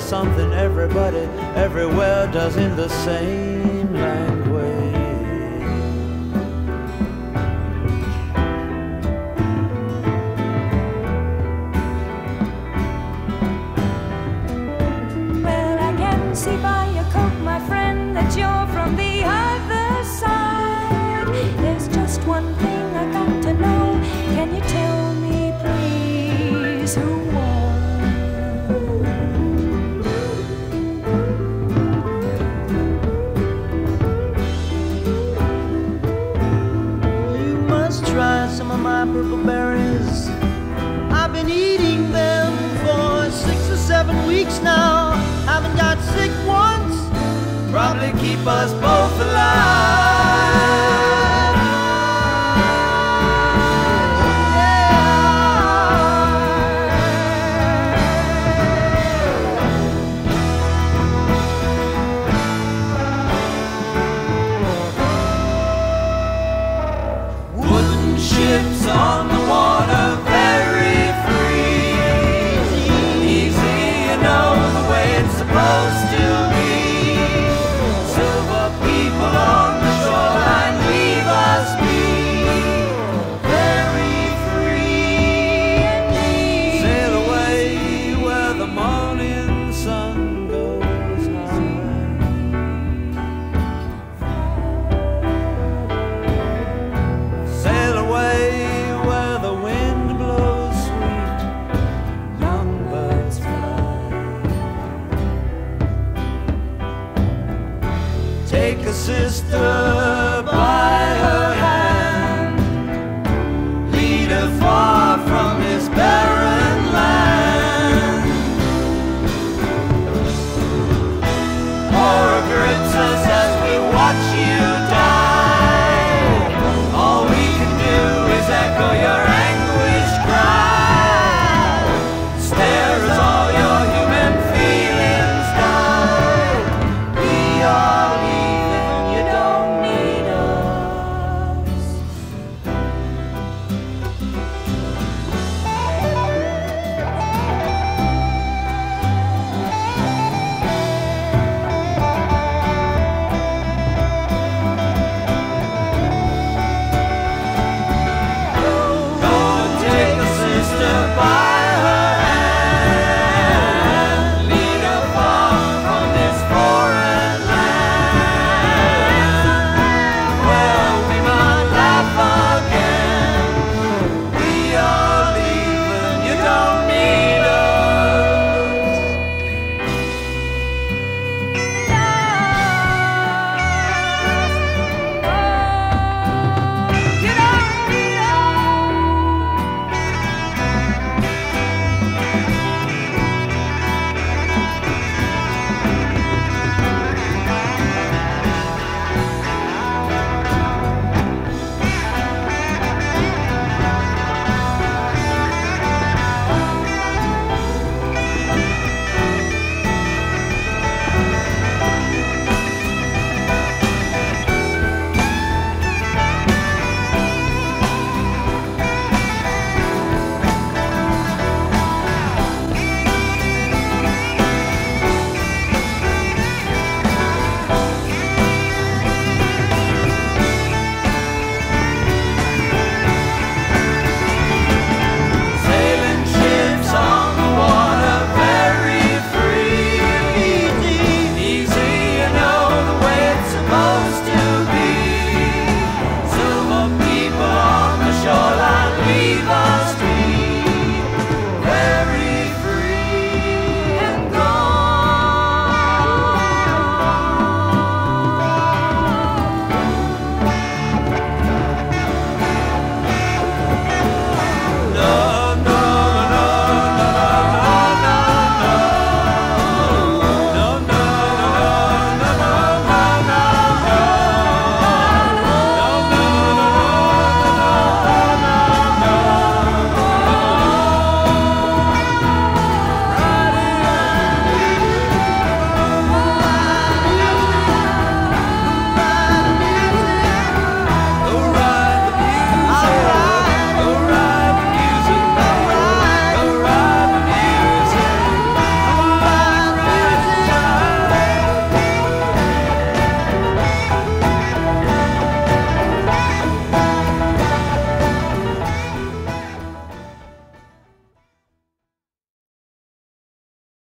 something everybody everywhere does in the same language. Well, I can see by your coat, my friend, that you're from the other side. There's just one thing I got to know. Can you tell me, please, purple berries. I've been eating them for six or seven weeks now. Haven't got sick once. Probably keep us both alive. take a sister.